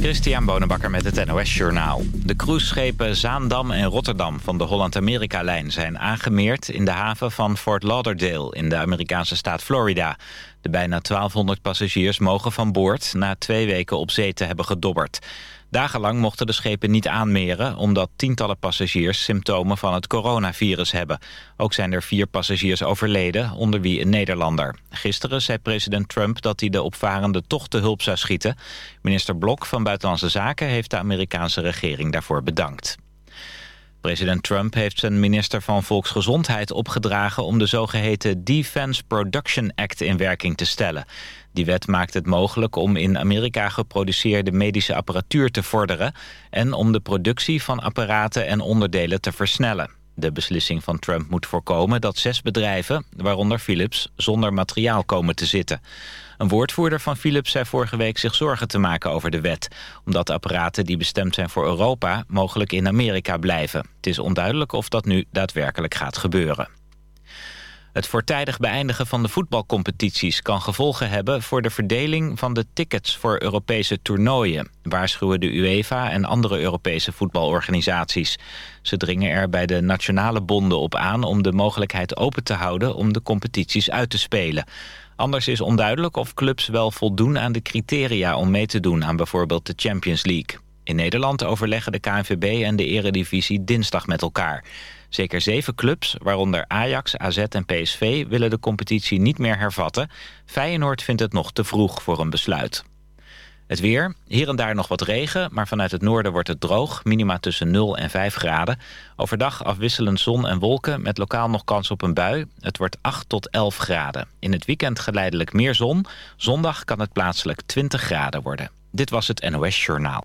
Christian Bonenbakker met het NOS Journaal. De cruiseschepen Zaandam en Rotterdam van de Holland-Amerika-lijn... zijn aangemeerd in de haven van Fort Lauderdale in de Amerikaanse staat Florida. De bijna 1200 passagiers mogen van boord... na twee weken op zee te hebben gedobberd. Dagenlang mochten de schepen niet aanmeren... omdat tientallen passagiers symptomen van het coronavirus hebben. Ook zijn er vier passagiers overleden, onder wie een Nederlander. Gisteren zei president Trump dat hij de opvarenden toch te hulp zou schieten. Minister Blok van Buitenlandse Zaken heeft de Amerikaanse regering daarvoor bedankt. President Trump heeft zijn minister van Volksgezondheid opgedragen... om de zogeheten Defense Production Act in werking te stellen. Die wet maakt het mogelijk om in Amerika geproduceerde medische apparatuur te vorderen... en om de productie van apparaten en onderdelen te versnellen. De beslissing van Trump moet voorkomen dat zes bedrijven, waaronder Philips, zonder materiaal komen te zitten. Een woordvoerder van Philips zei vorige week zich zorgen te maken over de wet. Omdat apparaten die bestemd zijn voor Europa mogelijk in Amerika blijven. Het is onduidelijk of dat nu daadwerkelijk gaat gebeuren. Het voortijdig beëindigen van de voetbalcompetities kan gevolgen hebben voor de verdeling van de tickets voor Europese toernooien, waarschuwen de UEFA en andere Europese voetbalorganisaties. Ze dringen er bij de nationale bonden op aan om de mogelijkheid open te houden om de competities uit te spelen. Anders is onduidelijk of clubs wel voldoen aan de criteria om mee te doen aan bijvoorbeeld de Champions League. In Nederland overleggen de KNVB en de Eredivisie dinsdag met elkaar. Zeker zeven clubs, waaronder Ajax, AZ en PSV... willen de competitie niet meer hervatten. Feyenoord vindt het nog te vroeg voor een besluit. Het weer, hier en daar nog wat regen, maar vanuit het noorden wordt het droog. Minima tussen 0 en 5 graden. Overdag afwisselend zon en wolken met lokaal nog kans op een bui. Het wordt 8 tot 11 graden. In het weekend geleidelijk meer zon. Zondag kan het plaatselijk 20 graden worden. Dit was het NOS Journaal.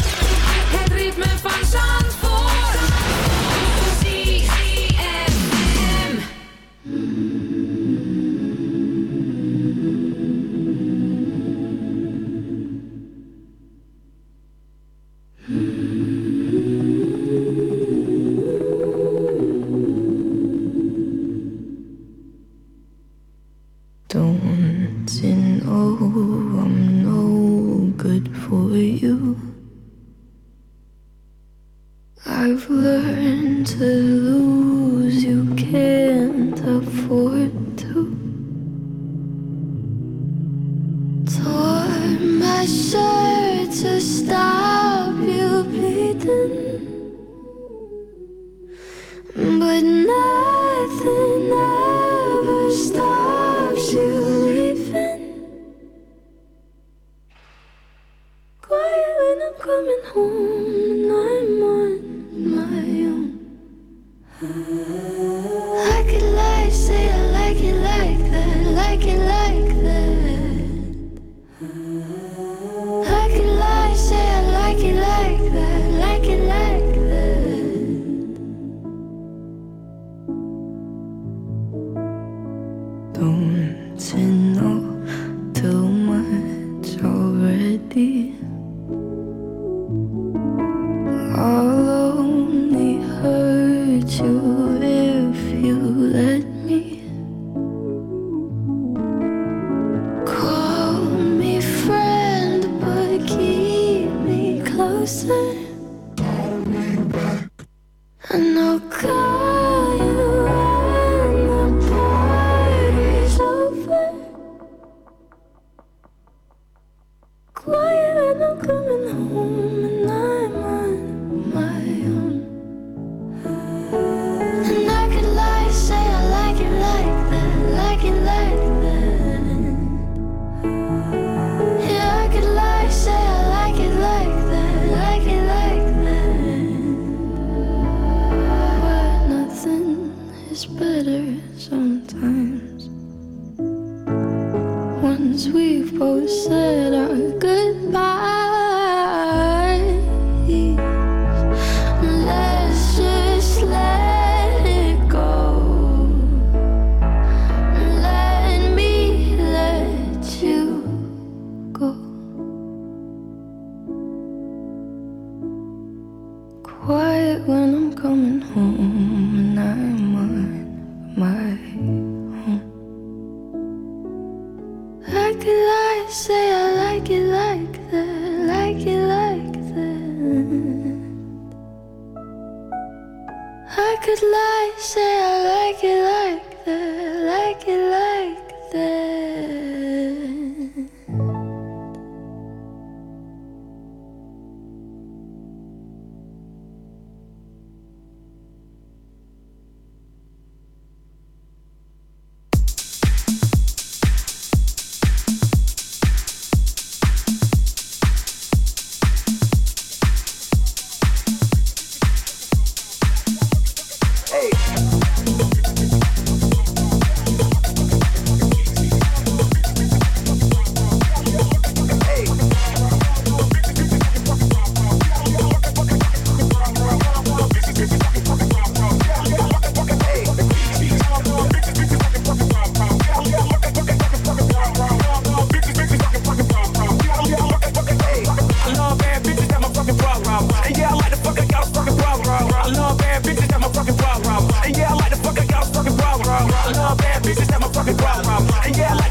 And yeah, I like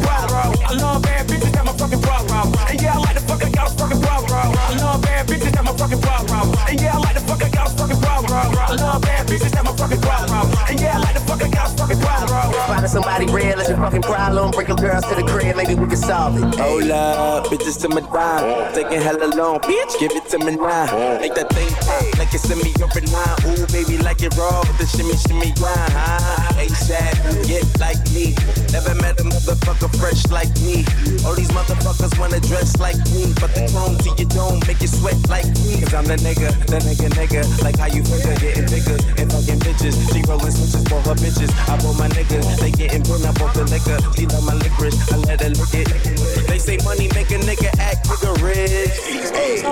problem. I love bad bitches, that my fucking problem. And yeah, I like problem. I love bad bitches, my fucking problem. And yeah, somebody real is your fucking problem. Bring your girls to the crib, maybe we can solve it. Hold up, bitches to my dime. Taking hella long, bitch, give it to me now. Make that thing pop, like it's in me over line. Ooh, baby, like it raw with the shimmy, shimmy, grind. Ah, ASAP, get like me. Never met a motherfucker fresh like me. All these motherfuckers wanna dress like me. But the chrome to your dome make you sweat like me. Cause I'm the nigga, the nigga, nigga. Like how you figure, getting bigger. And fucking bitches. She rolling switches for her bitches. I bought my niggas, they getting burned up off the liquor. She love my licorice, I let her lick it. They say money make a nigga act nigga rich. Hey.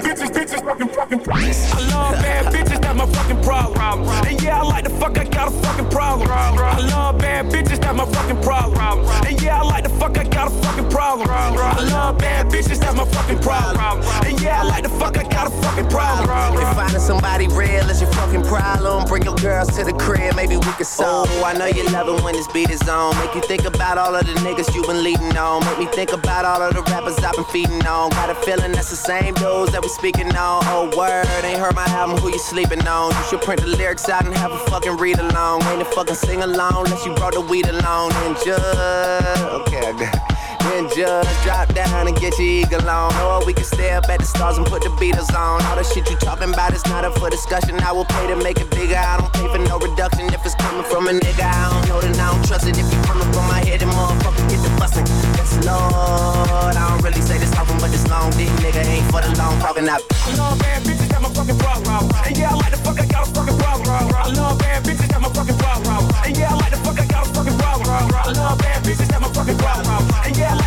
bitches, bitches, fucking, fucking I love bad bitches, that's my fucking problem. And yeah, I like the fuck, I got a fucking problem. I love bad bitches, that's my fucking problem. And yeah, I like the fuck, I got a fucking problem. I love bad bitches, that's my fucking problem. And yeah, I like the fuck, I got a fucking problem. If finding somebody real is your fucking problem, bring your girls to the crib, maybe we can solve. Oh, I know you love it when this beat is on. Make you think about all of the niggas you been leading on. Make me think about all of the rappers I've been feeding on. Got a feeling that's the same dudes that we speaking on. Oh, word, ain't heard my album, who you sleeping on? You should print the lyrics out and have a fucking read along. Ain't a fucking sing along unless you brought the weed along. And just, okay, I got Then just drop down and get your eagle on. Or we can stay up at the stars and put the Beatles on. All the shit you talking about is not up for discussion. I will pay to make it bigger. I don't pay for no reduction if it's coming from a nigga. I don't know that I don't trust it. If you coming from my head, then motherfucker Lord. I don't really say this often, but this long dick nigga ain't for the long talking. I love bad bitches, that's my fucking problem. And yeah, I like the fuck, I got a fucking problem. I love bad bitches, that's my fucking problem. And yeah, I like the fuck, I got a fucking problem. I love bad bitches, that's my fucking problem. And yeah, I like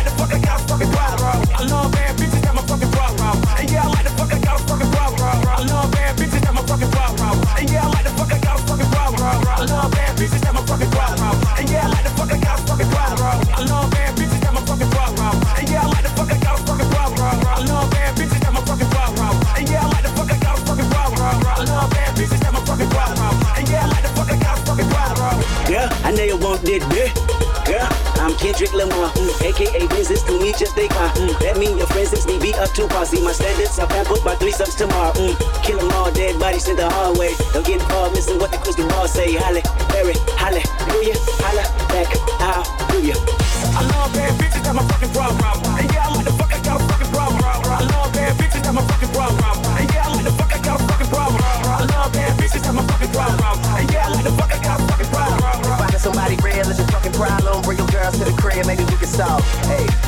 this. Yeah, I'm Kendrick Lamar, mm, aka business to me just they car. Mm, that mean your friends since me be up to par. See my standards, I'll put my three subs tomorrow. Mm, kill them all, dead bodies in the hallway. Don't get involved, missing what the crystal ball say. Halle, Berry, hallelujah, holla back, hallelujah. I love bad bitches, that's my fucking problem. And yeah, I like the fuck, I got a fucking problem. I love bad bitches, that's my fucking problem. Is your fucking problem. Bring your girls to the crib, maybe we can solve. Hey.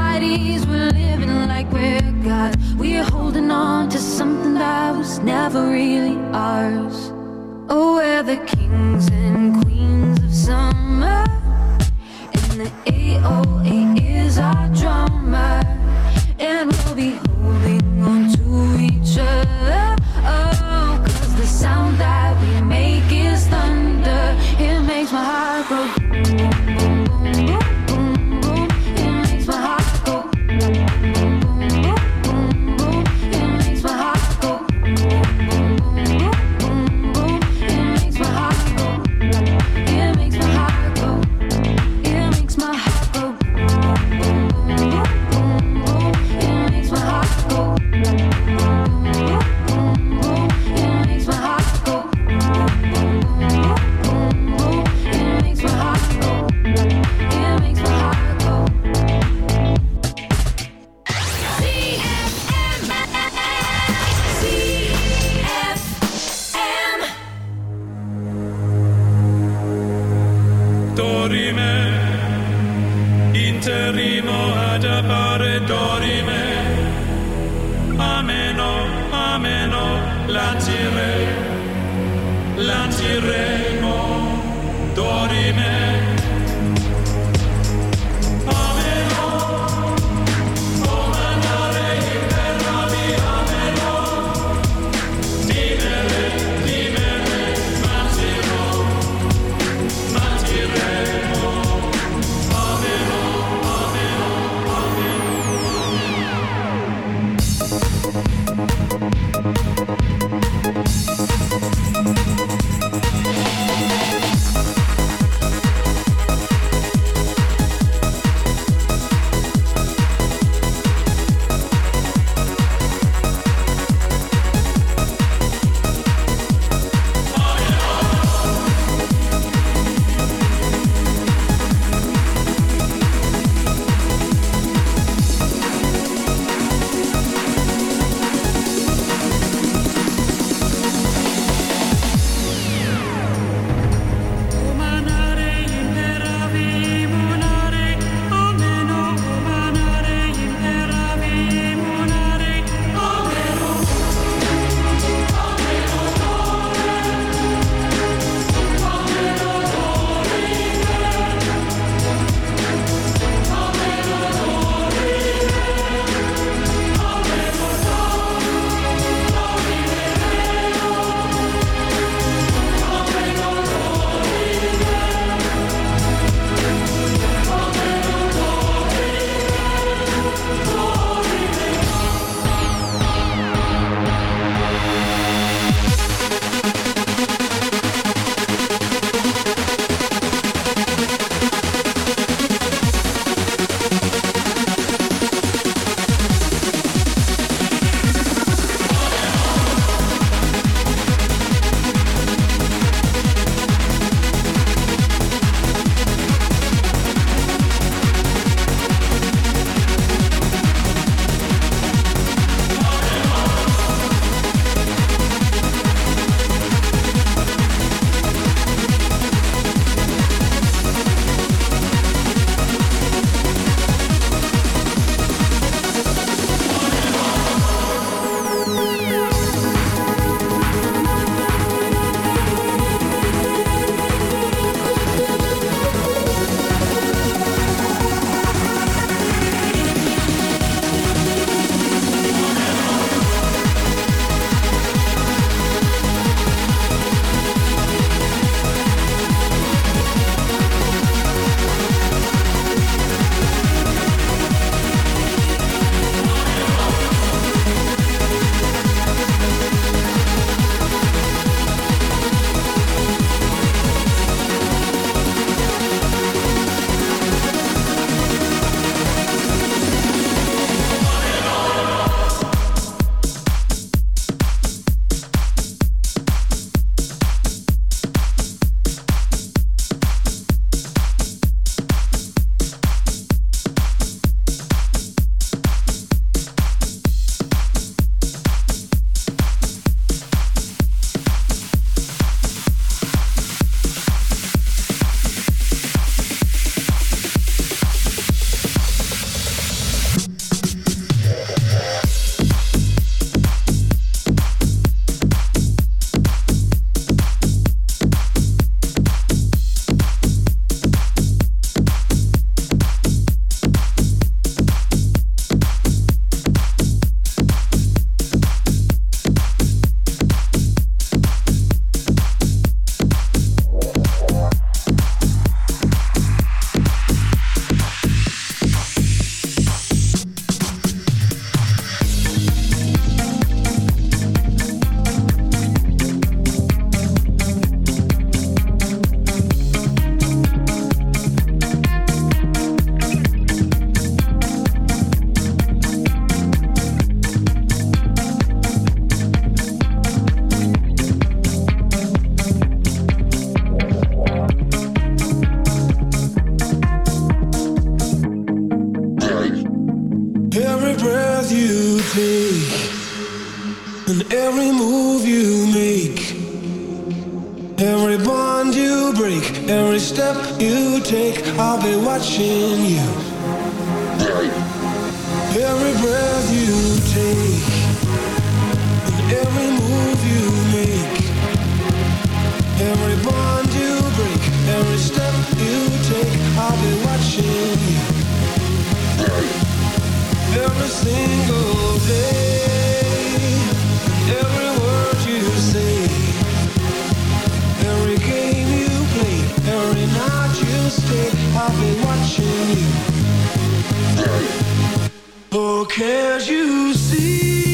we're living like we're God. We're holding on to something that was never really ours. Oh, we're the kings and queens of summer. And the AOA is our drummer. And we'll be holding on to each other. Dorime, Can't you see?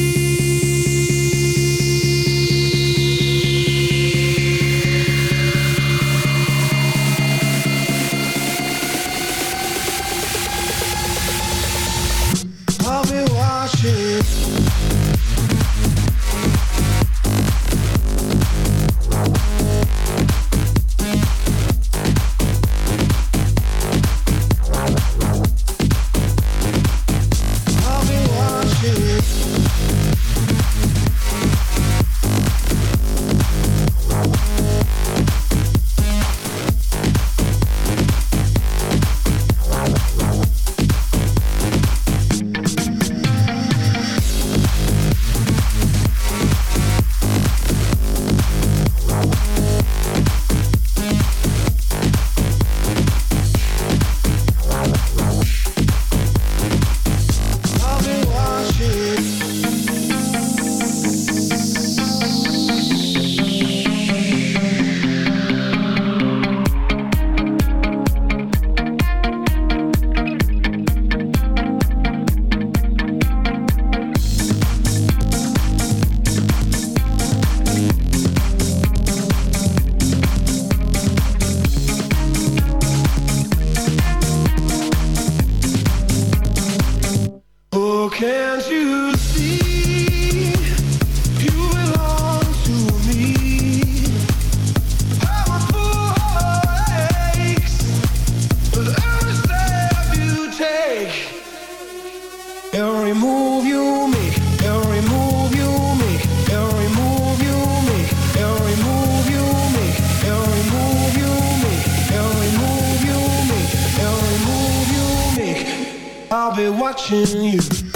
Be watching you.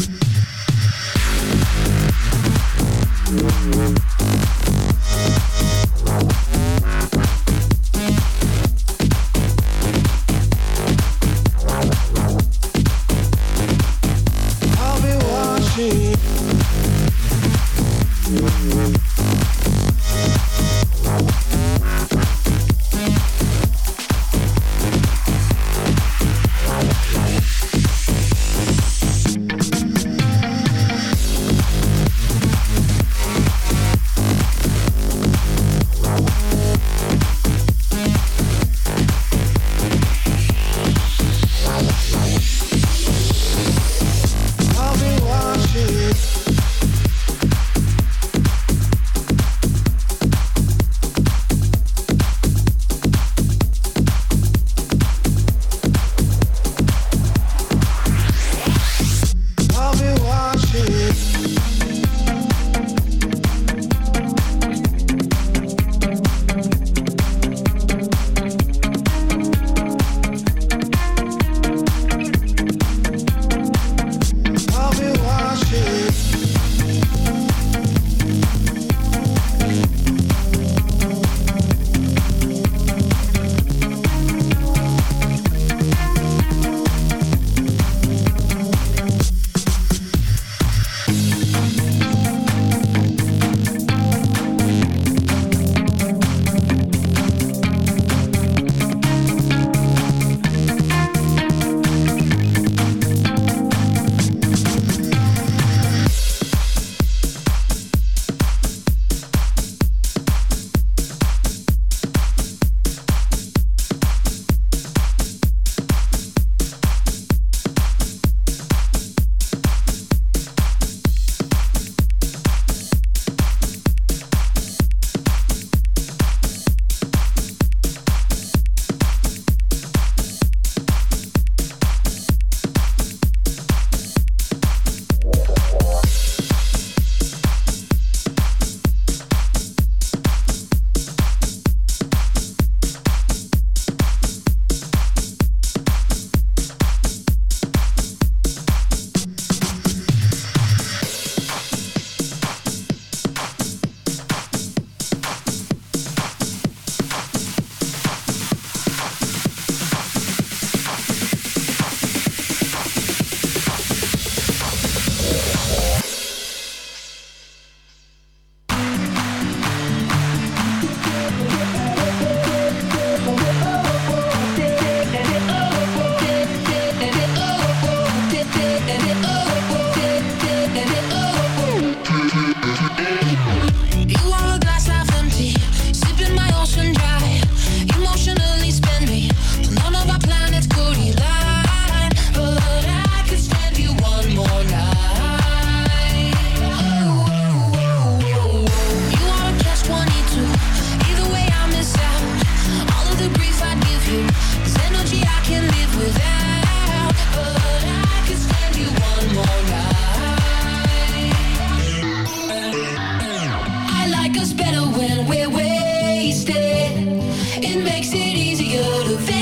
It makes it easier to face.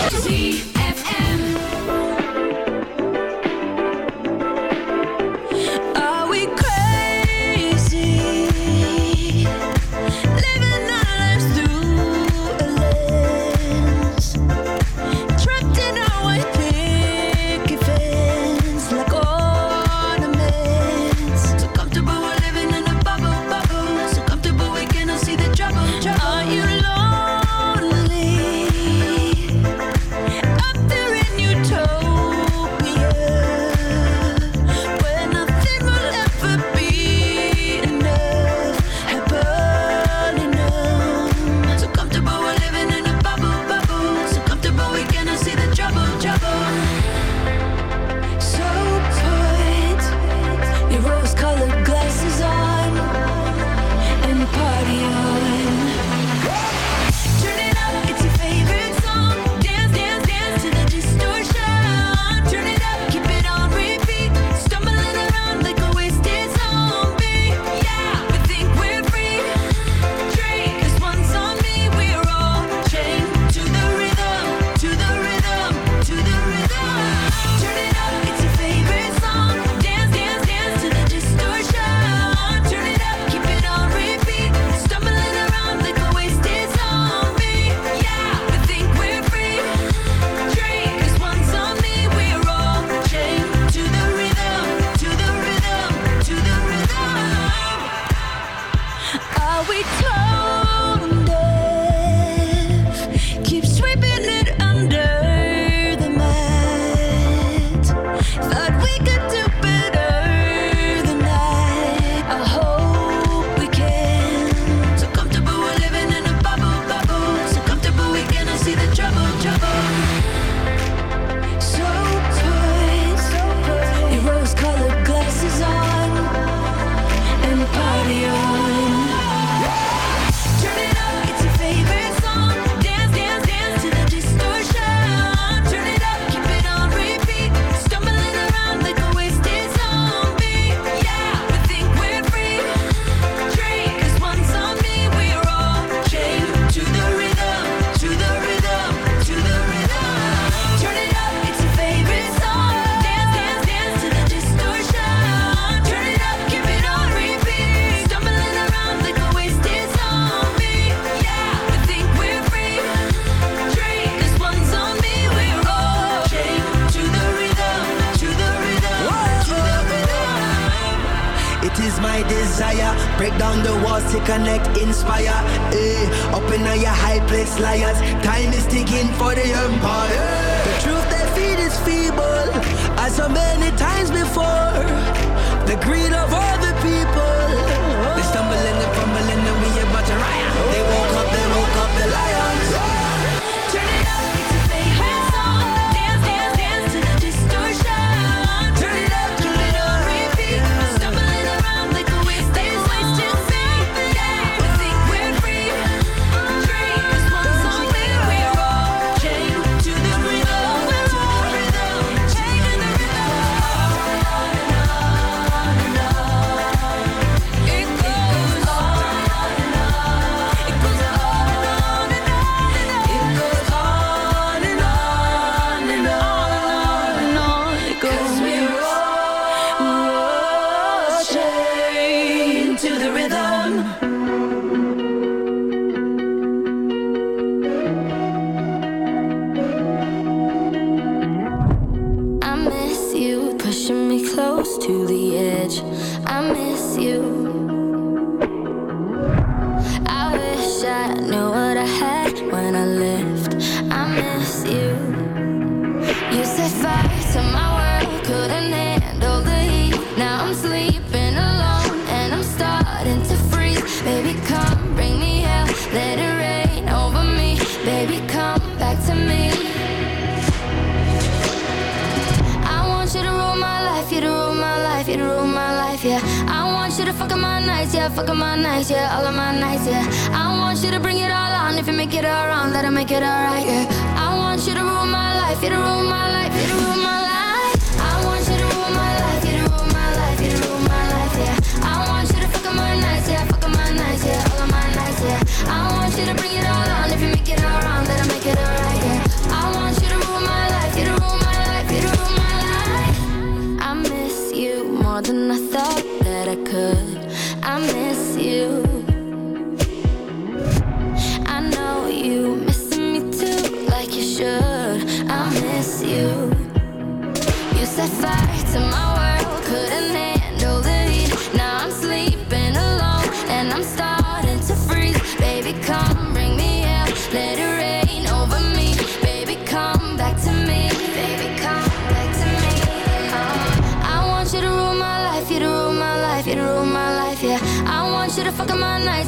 Greed of want you to bring it all on. If you make it all wrong, then I make it all right. I want you to rule my life, you to rule my life, you to rule my life. I miss you more than I thought that I could. I miss you. I know you missing me too, like you should. I miss you. You set fire to my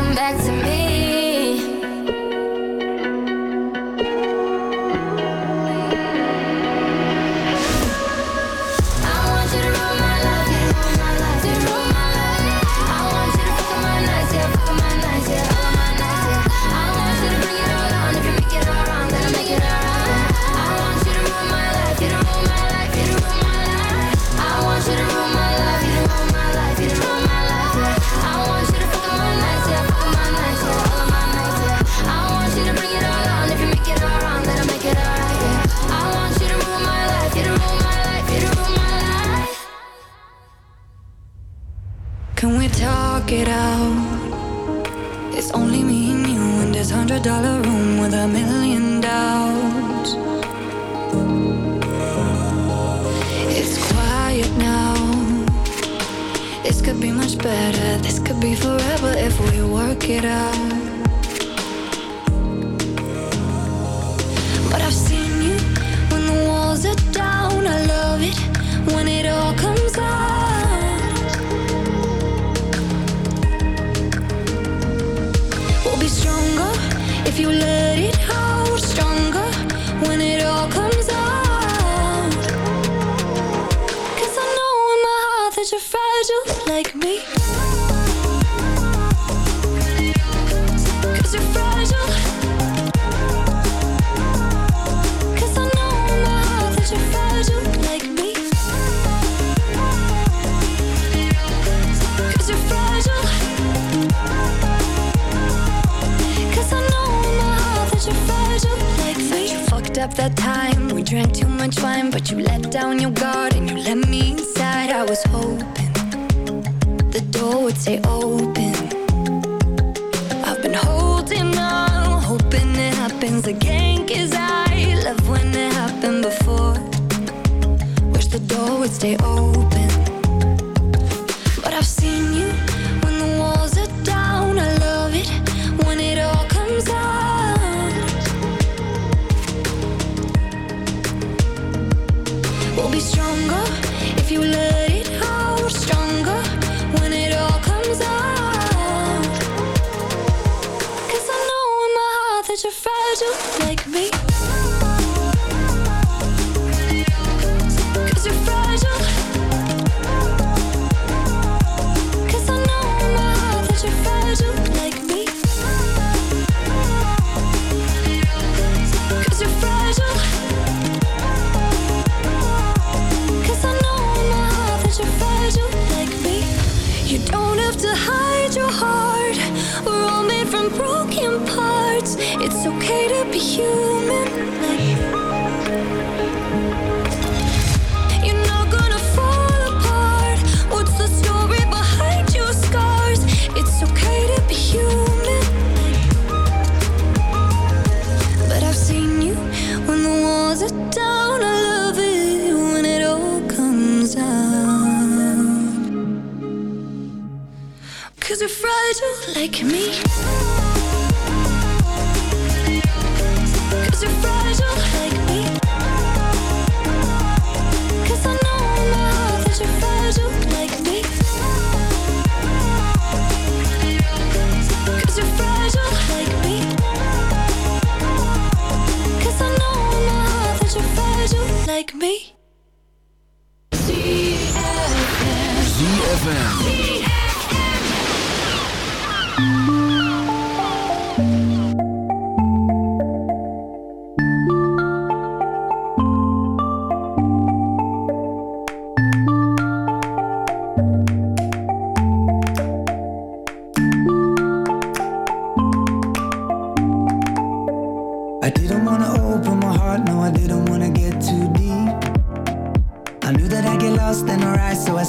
come back to me be stronger if you love like me?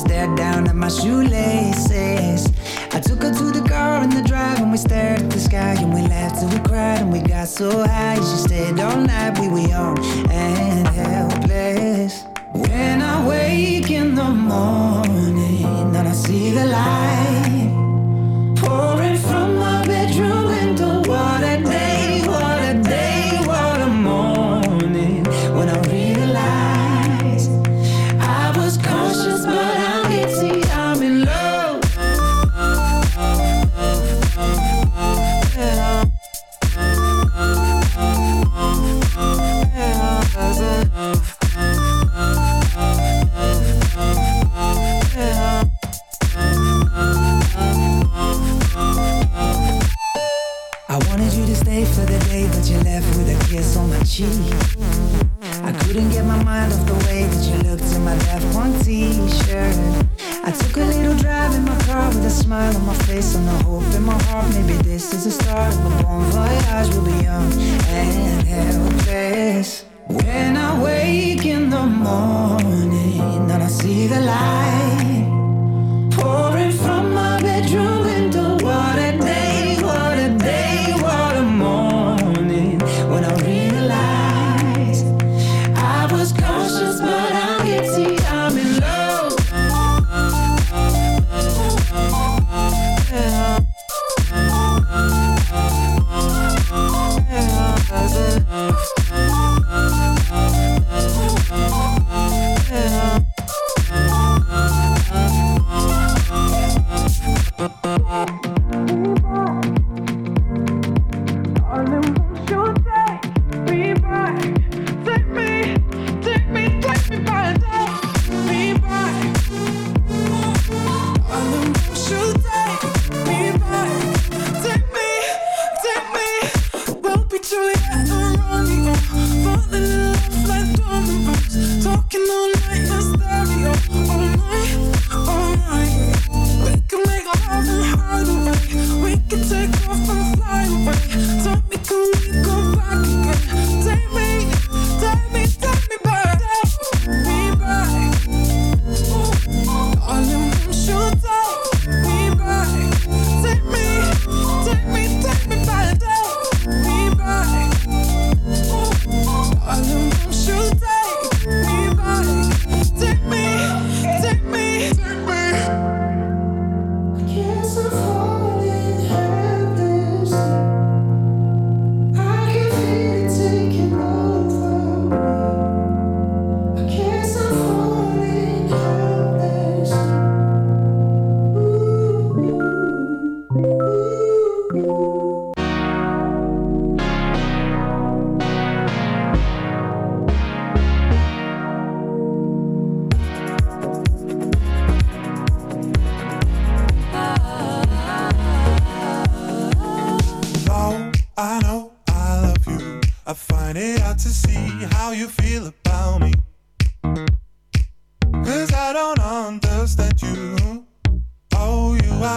stared down at my shoelaces. I took her to the car in the drive and we stared at the sky and we laughed and we cried and we got so high. She stayed all night, we were young and helpless. When I wake in the morning and I see the light. Oh,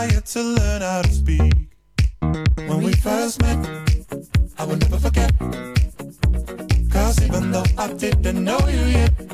to learn how to speak. When we first met, I will never forget. Cause even though I didn't know you yet